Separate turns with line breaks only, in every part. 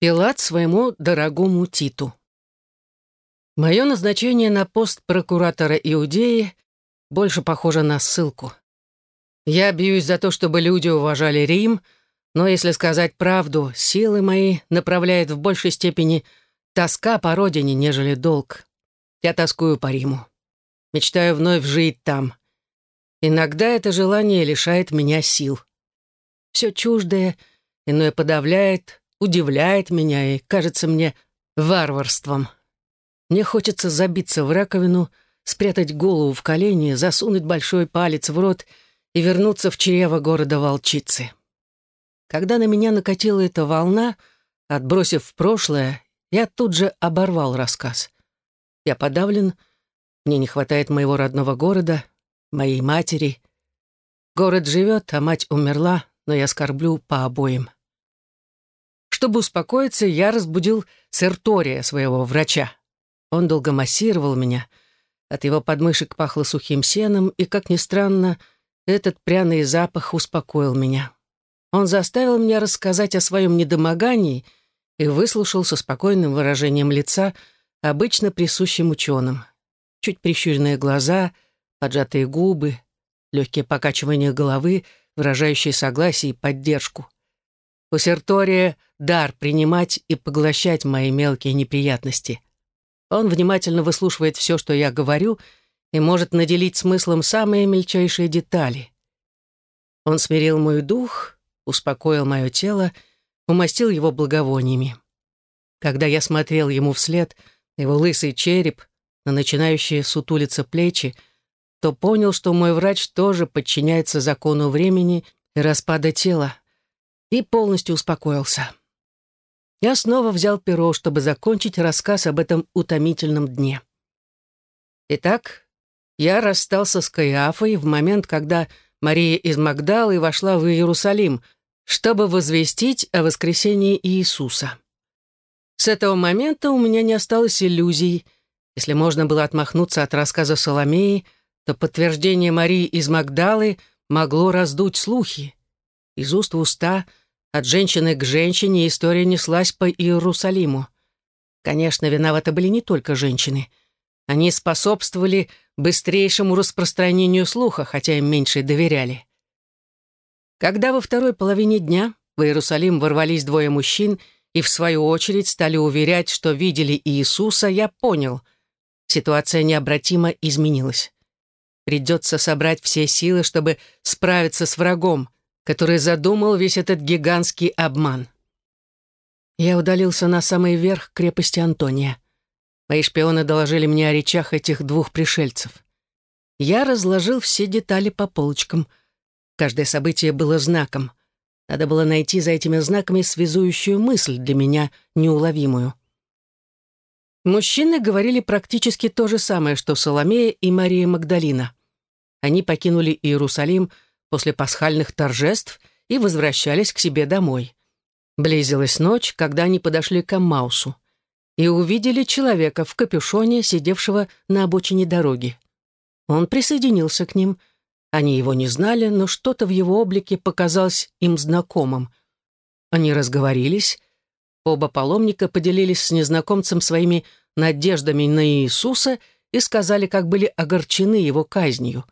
Пилат своему дорогому Титу. Мое назначение на пост прокуратора Иудеи больше похоже на ссылку. Я бьюсь за то, чтобы люди уважали Рим, но, если сказать правду, силы мои направляет в большей степени тоска по родине, нежели долг. Я тоскую по Риму. Мечтаю вновь жить там. Иногда это желание лишает меня сил. Все чуждое, иное подавляет, удивляет меня и кажется мне варварством. Мне хочется забиться в раковину, спрятать голову в колени, засунуть большой палец в рот и вернуться в чрево города волчицы. Когда на меня накатила эта волна, отбросив в прошлое, я тут же оборвал рассказ. Я подавлен, мне не хватает моего родного города, моей матери. Город живет, а мать умерла, но я скорблю по обоим. Чтобы успокоиться, я разбудил Сертория, своего врача. Он долго массировал меня. От его подмышек пахло сухим сеном, и, как ни странно, этот пряный запах успокоил меня. Он заставил меня рассказать о своем недомогании и выслушал со спокойным выражением лица, обычно присущим ученым. Чуть прищуренные глаза, поджатые губы, легкие покачивания головы, выражающие согласие и поддержку. У Сертория дар принимать и поглощать мои мелкие неприятности. Он внимательно выслушивает все, что я говорю, и может наделить смыслом самые мельчайшие детали. Он смирил мой дух, успокоил мое тело, умастил его благовониями. Когда я смотрел ему вслед, его лысый череп, на начинающие сутулиться плечи, то понял, что мой врач тоже подчиняется закону времени и распада тела, и полностью успокоился. Я снова взял перо, чтобы закончить рассказ об этом утомительном дне. Итак, я расстался с Каиафой в момент, когда Мария из Магдалы вошла в Иерусалим, чтобы возвестить о воскресении Иисуса. С этого момента у меня не осталось иллюзий. Если можно было отмахнуться от рассказа Соломеи, то подтверждение Марии из Магдалы могло раздуть слухи. Из уст в уста, от женщины к женщине история неслась по Иерусалиму. Конечно, виноваты были не только женщины. Они способствовали быстрейшему распространению слуха, хотя им меньше доверяли. Когда во второй половине дня в Иерусалим ворвались двое мужчин и, в свою очередь, стали уверять, что видели Иисуса, я понял, ситуация необратимо изменилась. Придется собрать все силы, чтобы справиться с врагом, который задумал весь этот гигантский обман. Я удалился на самый верх крепости Антония. Мои шпионы доложили мне о речах этих двух пришельцев. Я разложил все детали по полочкам. Каждое событие было знаком. Надо было найти за этими знаками связующую мысль для меня неуловимую. Мужчины говорили практически то же самое, что Соломея и Мария Магдалина. Они покинули Иерусалим – после пасхальных торжеств и возвращались к себе домой. Близилась ночь, когда они подошли к Аммаусу и увидели человека в капюшоне, сидевшего на обочине дороги. Он присоединился к ним. Они его не знали, но что-то в его облике показалось им знакомым. Они разговорились. Оба паломника поделились с незнакомцем своими надеждами на Иисуса и сказали, как были огорчены его казнью.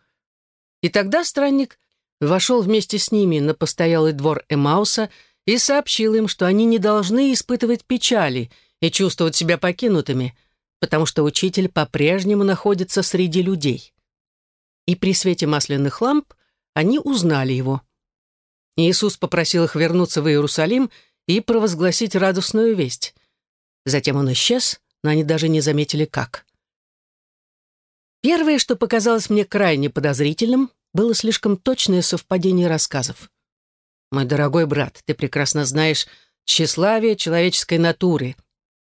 И тогда странник вошел вместе с ними на постоялый двор Эмауса и сообщил им, что они не должны испытывать печали и чувствовать себя покинутыми, потому что учитель по-прежнему находится среди людей. И при свете масляных ламп они узнали его. Иисус попросил их вернуться в Иерусалим и провозгласить радостную весть. Затем он исчез, но они даже не заметили, как. Первое, что показалось мне крайне подозрительным, было слишком точное совпадение рассказов. «Мой дорогой брат, ты прекрасно знаешь тщеславие человеческой натуры.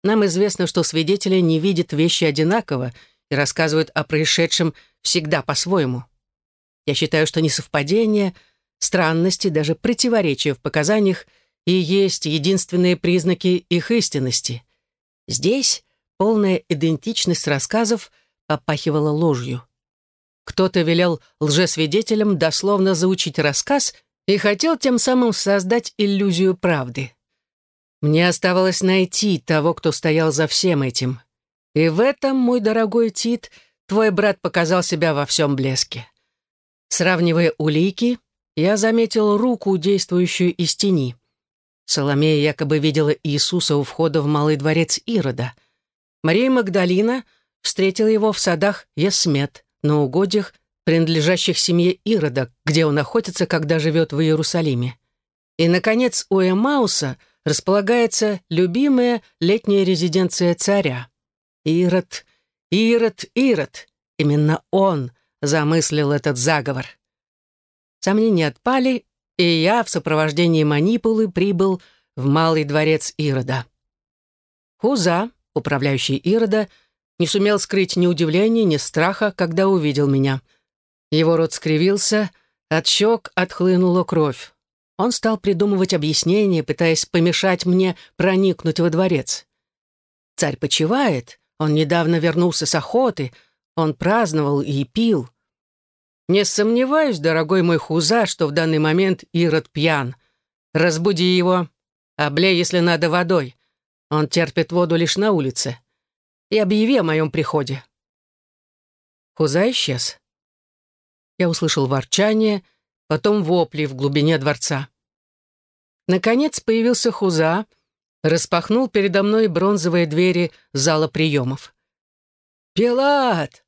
Нам известно, что свидетели не видят вещи одинаково и рассказывают о происшедшем всегда по-своему. Я считаю, что несовпадение, странности, даже противоречия в показаниях и есть единственные признаки их истинности. Здесь полная идентичность рассказов попахивала ложью. Кто-то велел лжесвидетелям дословно заучить рассказ и хотел тем самым создать иллюзию правды. Мне оставалось найти того, кто стоял за всем этим. И в этом, мой дорогой Тит, твой брат показал себя во всем блеске. Сравнивая улики, я заметил руку, действующую из тени. Соломея якобы видела Иисуса у входа в Малый дворец Ирода. Мария Магдалина встретила его в садах Есмет, на угодьях, принадлежащих семье Ирода, где он охотится, когда живет в Иерусалиме. И, наконец, у Эмауса располагается любимая летняя резиденция царя. Ирод, Ирод, Ирод. Именно он замыслил этот заговор. Сомнения отпали, и я в сопровождении манипулы прибыл в Малый дворец Ирода. Хуза, управляющий Ирода, не сумел скрыть ни удивления, ни страха, когда увидел меня. Его рот скривился, от щек отхлынула кровь. Он стал придумывать объяснения, пытаясь помешать мне проникнуть во дворец. Царь почивает, он недавно вернулся с охоты, он праздновал и пил. Не сомневаюсь, дорогой мой Хуза, что в данный момент Ирод пьян. Разбуди его, облей, если надо, водой. Он терпит воду лишь на улице. И объяви о моем приходе. Хуза исчез. Я услышал ворчание — потом вопли в глубине дворца. Наконец появился Хуза, распахнул передо мной бронзовые двери зала приемов. «Пилат!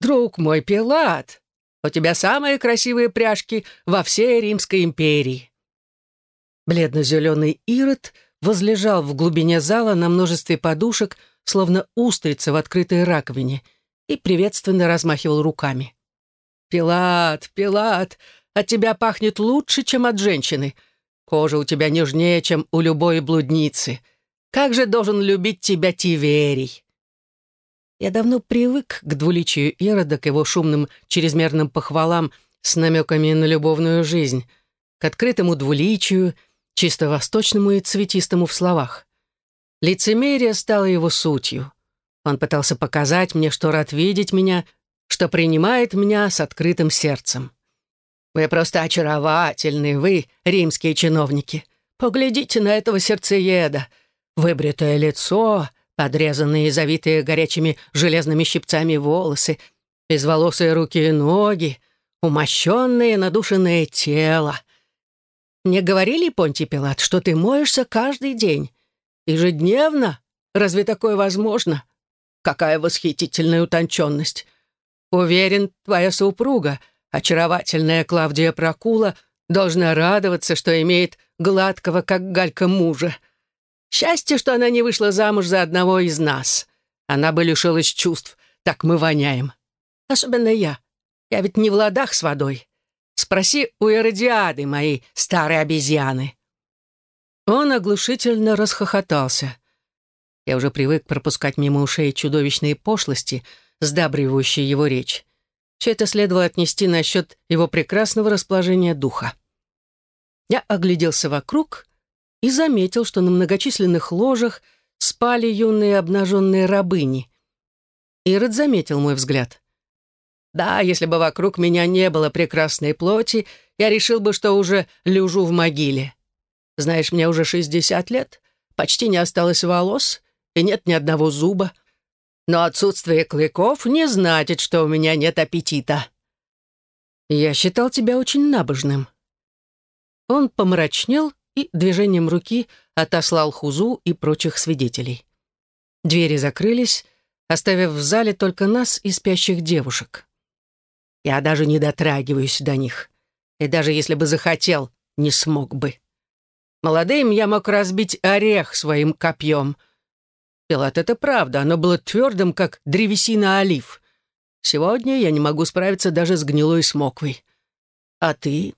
Друг мой, Пилат! У тебя самые красивые пряжки во всей Римской империи!» Бледно-зеленый Ирод возлежал в глубине зала на множестве подушек, словно устрица в открытой раковине, и приветственно размахивал руками. «Пилат, Пилат, от тебя пахнет лучше, чем от женщины. Кожа у тебя нежнее, чем у любой блудницы. Как же должен любить тебя Тиверий?» Я давно привык к двуличию Ирода, к его шумным чрезмерным похвалам с намеками на любовную жизнь, к открытому двуличию, чисто восточному и цветистому в словах. Лицемерие стало его сутью. Он пытался показать мне, что рад видеть меня, что принимает меня с открытым сердцем. Вы просто очаровательны, вы, римские чиновники. Поглядите на этого сердцееда. Выбритое лицо, подрезанные и завитые горячими железными щипцами волосы, безволосые руки и ноги, умощенное надушенное тело. Мне говорили, Понтий Пилат, что ты моешься каждый день. Ежедневно? Разве такое возможно? Какая восхитительная утонченность. Уверен, твоя супруга — Очаровательная Клавдия Прокула должна радоваться, что имеет гладкого, как галька, мужа. Счастье, что она не вышла замуж за одного из нас. Она бы лишилась чувств, так мы воняем. Особенно я. Я ведь не в ладах с водой. Спроси у Эродиады, моей старой обезьяны». Он оглушительно расхохотался. Я уже привык пропускать мимо ушей чудовищные пошлости, сдабривающие его речь. Все это следовало отнести насчет его прекрасного расположения духа. Я огляделся вокруг и заметил, что на многочисленных ложах спали юные обнаженные рабыни. Ирод заметил мой взгляд. Да, если бы вокруг меня не было прекрасной плоти, я решил бы, что уже лежу в могиле. Знаешь, мне уже 60 лет, почти не осталось волос, и нет ни одного зуба. Но отсутствие клыков не значит, что у меня нет аппетита. Я считал тебя очень набожным. Он помрачнел и движением руки отослал Хузу и прочих свидетелей. Двери закрылись, оставив в зале только нас и спящих девушек. Я даже не дотрагиваюсь до них. И даже если бы захотел, не смог бы. Молодым я мог разбить орех своим копьем — Пилат, это правда, оно было твердым, как древесина олив. Сегодня я не могу справиться даже с гнилой смоквой. А ты?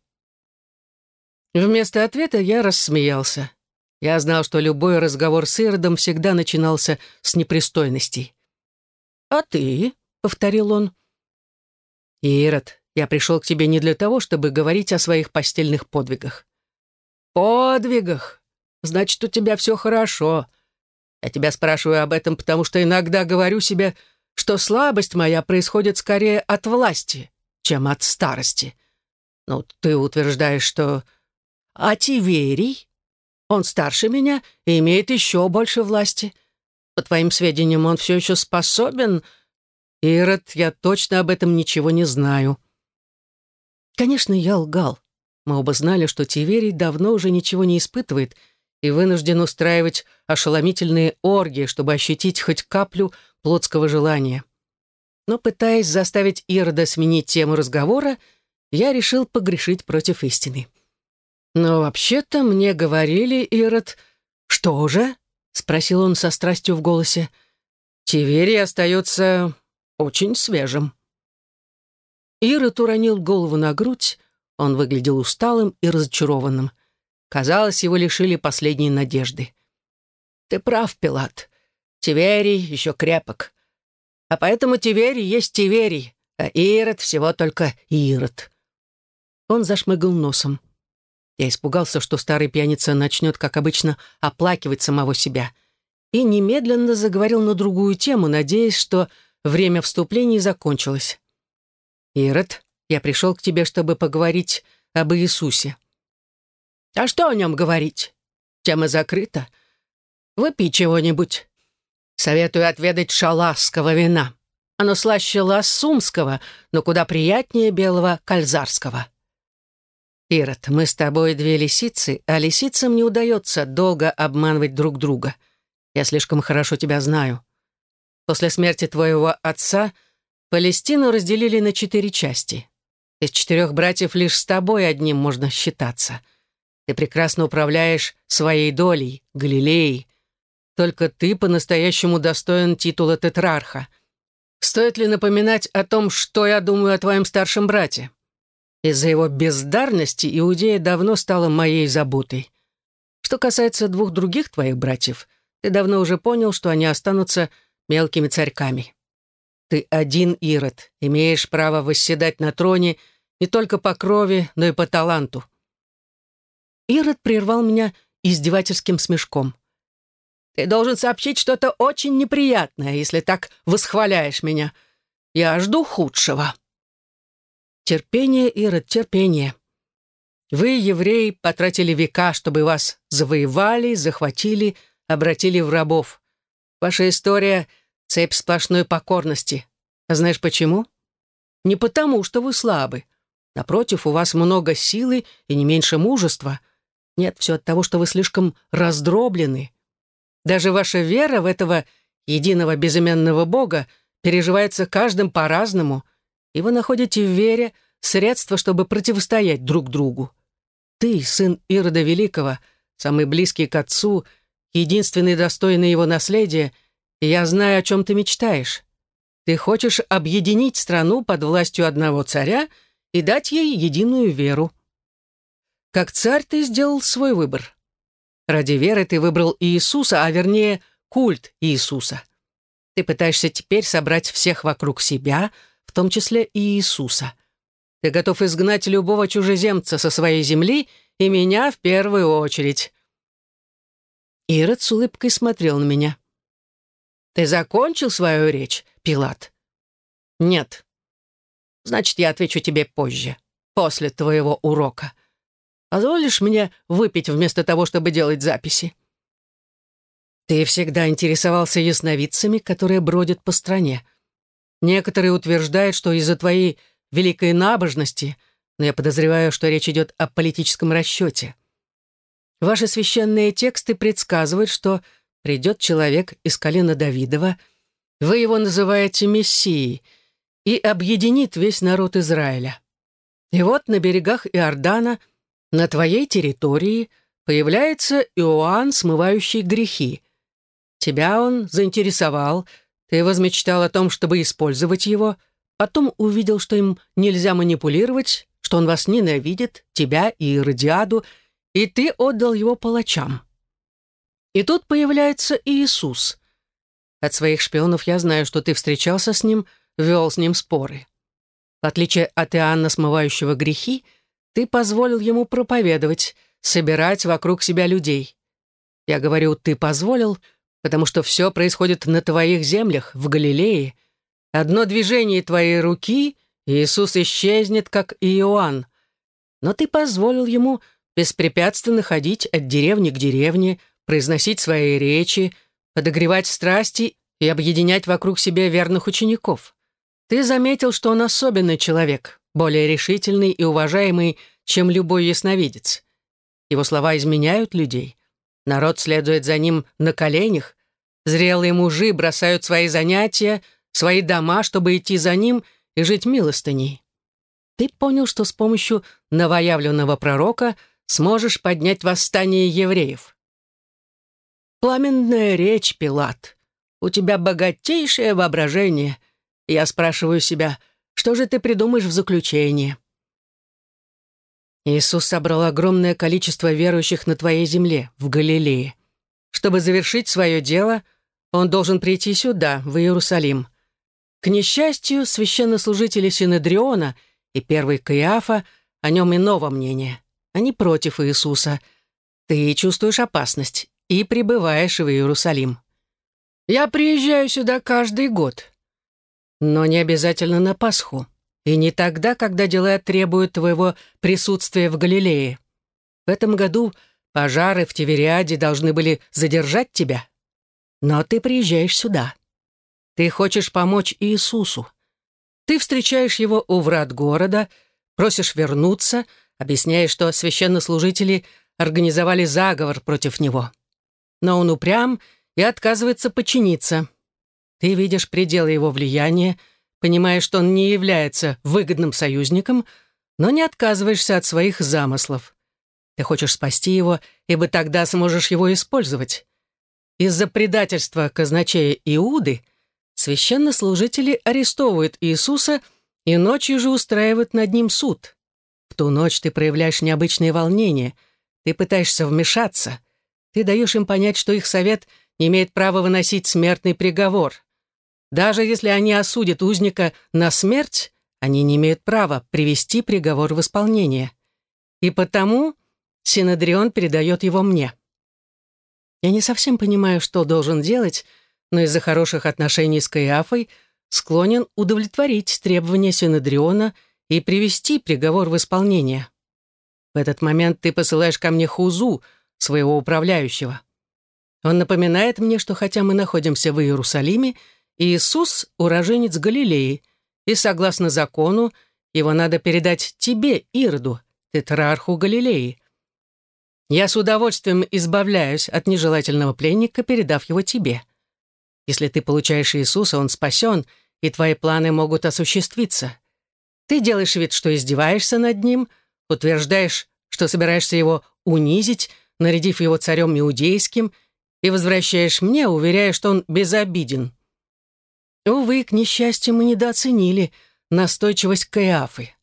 Вместо ответа я рассмеялся. Я знал, что любой разговор с Иродом всегда начинался с непристойностей. «А ты?» — повторил он. «Ирод, я пришел к тебе не для того, чтобы говорить о своих постельных подвигах». «Подвигах? Значит, у тебя все хорошо. Я тебя спрашиваю об этом, потому что иногда говорю себе, что слабость моя происходит скорее от власти, чем от старости. Ну, ты утверждаешь, что... А Тиверий? Он старше меня и имеет еще больше власти. По твоим сведениям, он все еще способен... Ирод, я точно об этом ничего не знаю. Конечно, я лгал. Мы оба знали, что Тиверий давно уже ничего не испытывает и вынужден устраивать ошеломительные оргии, чтобы ощутить хоть каплю плотского желания. Но пытаясь заставить Ирода сменить тему разговора, я решил погрешить против истины. «Но вообще-то мне говорили, Ирод...» «Что же?» — спросил он со страстью в голосе. «Тиверий остается очень свежим». Ирод уронил голову на грудь, он выглядел усталым и разочарованным. Казалось, его лишили последней надежды. «Ты прав, Пилат. Тиверий еще крепок. А поэтому Тиверий есть Тиверий, а Ирод всего только Ирод». Он зашмыгал носом. Я испугался, что старый пьяница начнет, как обычно, оплакивать самого себя. И немедленно заговорил на другую тему, надеясь, что время вступлений закончилось. «Ирод, я пришел к тебе, чтобы поговорить об Иисусе». «А что о нем говорить? Тема закрыта. Выпей чего-нибудь. Советую отведать шаласского вина. Оно слаще лассумского, но куда приятнее белого кальзарского». «Ирод, мы с тобой две лисицы, а лисицам не удается долго обманывать друг друга. Я слишком хорошо тебя знаю. После смерти твоего отца Палестину разделили на четыре части. Из четырех братьев лишь с тобой одним можно считаться. Ты прекрасно управляешь своей долей, Галилеей. Только ты по-настоящему достоин титула тетрарха. Стоит ли напоминать о том, что я думаю о твоем старшем брате? Из-за его бездарности Иудея давно стала моей заботой. Что касается двух других твоих братьев, ты давно уже понял, что они останутся мелкими царьками. Ты один, Ирод, имеешь право восседать на троне не только по крови, но и по таланту. Ирод прервал меня издевательским смешком. «Ты должен сообщить что-то очень неприятное, если так восхваляешь меня. Я жду худшего». Терпение, Ирод, терпение. Вы, евреи, потратили века, чтобы вас завоевали, захватили, обратили в рабов. Ваша история — цепь сплошной покорности. А знаешь почему? Не потому, что вы слабы. Напротив, у вас много силы и не меньше мужества. Нет, все от того, что вы слишком раздроблены. Даже ваша вера в этого единого безыменного Бога переживается каждым по-разному — и вы находите в вере средства, чтобы противостоять друг другу. Ты, сын Ирода Великого, самый близкий к отцу, единственный достойный его наследия, и я знаю, о чем ты мечтаешь. Ты хочешь объединить страну под властью одного царя и дать ей единую веру. Как царь ты сделал свой выбор. Ради веры ты выбрал Иисуса, а вернее, культ Иисуса. Ты пытаешься теперь собрать всех вокруг себя — в том числе и Иисуса. Ты готов изгнать любого чужеземца со своей земли и меня в первую очередь». Ирод с улыбкой смотрел на меня. «Ты закончил свою речь, Пилат?» «Нет». «Значит, я отвечу тебе позже, после твоего урока. Позволишь мне выпить вместо того, чтобы делать записи?» «Ты всегда интересовался ясновидцами, которые бродят по стране. Некоторые утверждают, что из-за твоей великой набожности, но я подозреваю, что речь идет о политическом расчете. Ваши священные тексты предсказывают, что придет человек из колена Давидова, вы его называете Мессией, и объединит весь народ Израиля. И вот на берегах Иордана, на твоей территории, появляется Иоанн, смывающий грехи. Тебя он заинтересовал — ты возмечтал о том, чтобы использовать его, потом увидел, что им нельзя манипулировать, что он вас ненавидит, тебя и Иродиаду, и ты отдал его палачам. И тут появляется Иисус. От своих шпионов я знаю, что ты встречался с ним, вел с ним споры. В отличие от Иоанна, смывающего грехи, ты позволил ему проповедовать, собирать вокруг себя людей. Я говорю «ты позволил», потому что все происходит на твоих землях, в Галилее. Одно движение твоей руки, Иисус исчезнет, как Иоанн. Но ты позволил ему беспрепятственно ходить от деревни к деревне, произносить свои речи, подогревать страсти и объединять вокруг себя верных учеников. Ты заметил, что он особенный человек, более решительный и уважаемый, чем любой ясновидец. Его слова изменяют людей. Народ следует за ним на коленях. Зрелые мужи бросают свои занятия, свои дома, чтобы идти за ним и жить милостыней. Ты понял, что с помощью новоявленного пророка сможешь поднять восстание евреев. Пламенная речь, Пилат. У тебя богатейшее воображение. Я спрашиваю себя, что же ты придумаешь в заключение? Иисус собрал огромное количество верующих на твоей земле, в Галилее. Чтобы завершить свое дело, он должен прийти сюда, в Иерусалим. К несчастью, священнослужители Синедриона и первый Каиафа о нем иного мнения. Они против Иисуса. Ты чувствуешь опасность и прибываешь в Иерусалим. Я приезжаю сюда каждый год. Но не обязательно на Пасху. И не тогда, когда дела требуют твоего присутствия в Галилее. В этом году пожары в Тивериаде должны были задержать тебя. Но ты приезжаешь сюда. Ты хочешь помочь Иисусу. Ты встречаешь его у врат города, просишь вернуться, объясняя, что священнослужители организовали заговор против него. Но он упрям и отказывается подчиниться. Ты видишь пределы его влияния, понимая, что он не является выгодным союзником, но не отказываешься от своих замыслов. Ты хочешь спасти его, ибо тогда сможешь его использовать. Из-за предательства казначея Иуды священнослужители арестовывают Иисуса и ночью же устраивают над ним суд. В ту ночь ты проявляешь необычные волнения, ты пытаешься вмешаться, ты даешь им понять, что их совет не имеет права выносить смертный приговор. Даже если они осудят узника на смерть, они не имеют права привести приговор в исполнение. И потому Синедрион передает его мне. Я не совсем понимаю, что должен делать, но из-за хороших отношений с Каиафой склонен удовлетворить требования Синедриона и привести приговор в исполнение. В этот момент ты посылаешь ко мне Хузу, своего управляющего. Он напоминает мне, что хотя мы находимся в Иерусалиме, Иисус – уроженец Галилеи, и, согласно закону, его надо передать тебе, Ирду, тетрарху Галилеи. Я с удовольствием избавляюсь от нежелательного пленника, передав его тебе. Если ты получаешь Иисуса, он спасен, и твои планы могут осуществиться. Ты делаешь вид, что издеваешься над ним, утверждаешь, что собираешься его унизить, нарядив его царем иудейским, и возвращаешь мне, уверяя, что он безобиден. Увы, к несчастью, мы недооценили настойчивость Каиафы.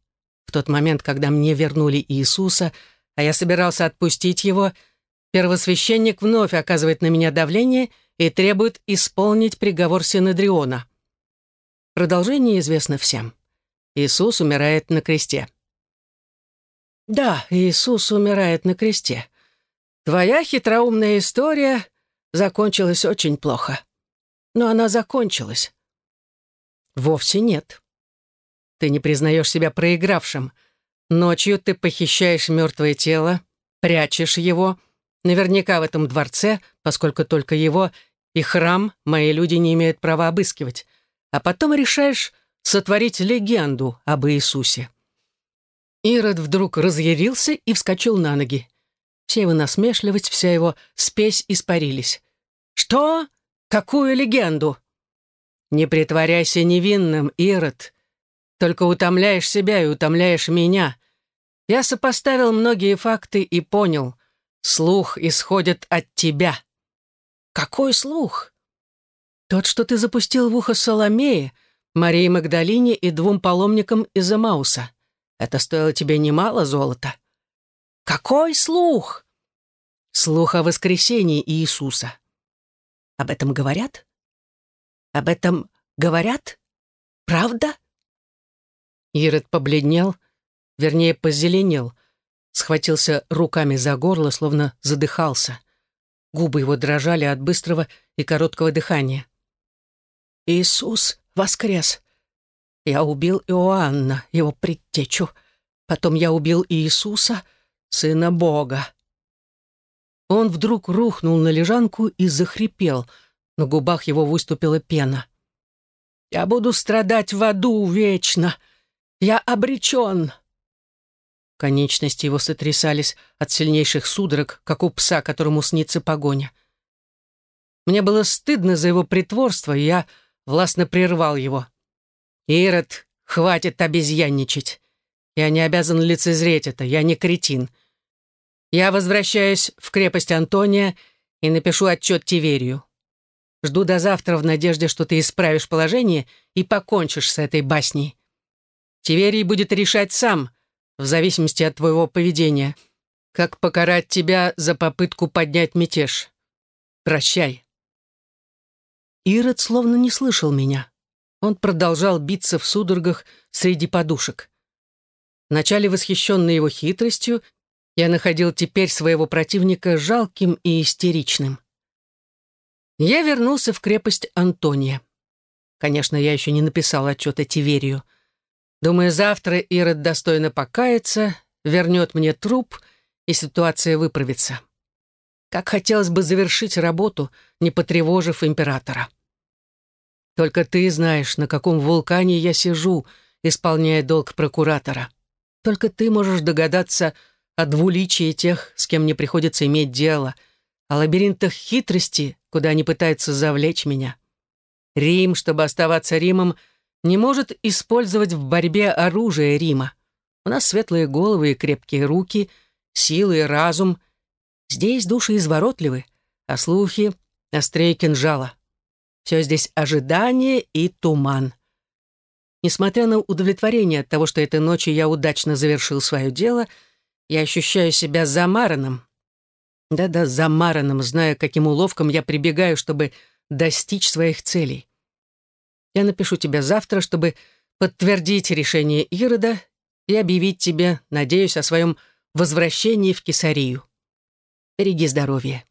В тот момент, когда мне вернули Иисуса, а я собирался отпустить его, первосвященник вновь оказывает на меня давление и требует исполнить приговор Синедриона. Продолжение известно всем. Иисус умирает на кресте. Да, Иисус умирает на кресте. Твоя хитроумная история закончилась очень плохо. Но она закончилась. Вовсе нет. Ты не признаешь себя проигравшим. Ночью ты похищаешь мертвое тело, прячешь его, наверняка в этом дворце, поскольку только его и храм мои люди не имеют права обыскивать, а потом решаешь сотворить легенду об Иисусе. Ирод вдруг разъярился и вскочил на ноги. Вся его насмешливость, вся его спесь испарились. «Что? Какую легенду?» Не притворяйся невинным, Ирод. Только утомляешь себя и утомляешь меня. Я сопоставил многие факты и понял. Слух исходит от тебя. Какой слух? Тот, что ты запустил в ухо Соломее, Марии Магдалине и двум паломникам из Эмауса. Это стоило тебе немало золота. Какой слух? Слух о воскресении Иисуса. Об этом говорят? Об этом говорят? Правда?» Ирод побледнел, вернее, позеленел, схватился руками за горло, словно задыхался. Губы его дрожали от быстрого и короткого дыхания. «Иисус воскрес. Я убил Иоанна, его предтечу. Потом я убил Иисуса, сына Бога». Он вдруг рухнул на лежанку и захрипел. На губах его выступила пена. «Я буду страдать в аду вечно. Я обречен». Конечности его сотрясались от сильнейших судорог, как у пса, которому снится погоня. Мне было стыдно за его притворство, и я властно прервал его. «Ирод, хватит обезьянничать. Я не обязан лицезреть это, я не кретин. Я возвращаюсь в крепость Антония и напишу отчет Тиверию. Жду до завтра в надежде, что ты исправишь положение и покончишь с этой басней. Тиверий будет решать сам — в зависимости от твоего поведения. Как покарать тебя за попытку поднять мятеж? Прощай». Ирод словно не слышал меня. Он продолжал биться в судорогах среди подушек. Вначале восхищенный его хитростью, я находил теперь своего противника жалким и истеричным. Я вернулся в крепость Антония. Конечно, я еще не написал отчета Тиверию — Думаю, завтра Ирод достойно покается, вернет мне труп, и ситуация выправится. Как хотелось бы завершить работу, не потревожив императора. Только ты знаешь, на каком вулкане я сижу, исполняя долг прокуратора. Только ты можешь догадаться о двуличии тех, с кем мне приходится иметь дело, о лабиринтах хитрости, куда они пытаются завлечь меня. Рим, чтобы оставаться Римом — не может использовать в борьбе оружие Рима. У нас светлые головы и крепкие руки, силы и разум. Здесь души изворотливы, а слухи — острее кинжала. Все здесь ожидание и туман. Несмотря на удовлетворение от того, что этой ночью я удачно завершил свое дело, я ощущаю себя замаранным. Да-да, замаранным, зная, каким уловкам я прибегаю, чтобы достичь своих целей. Я напишу тебе завтра, чтобы подтвердить решение Ирода и объявить тебе, надеюсь, о своем возвращении в Кесарию. Береги здоровье.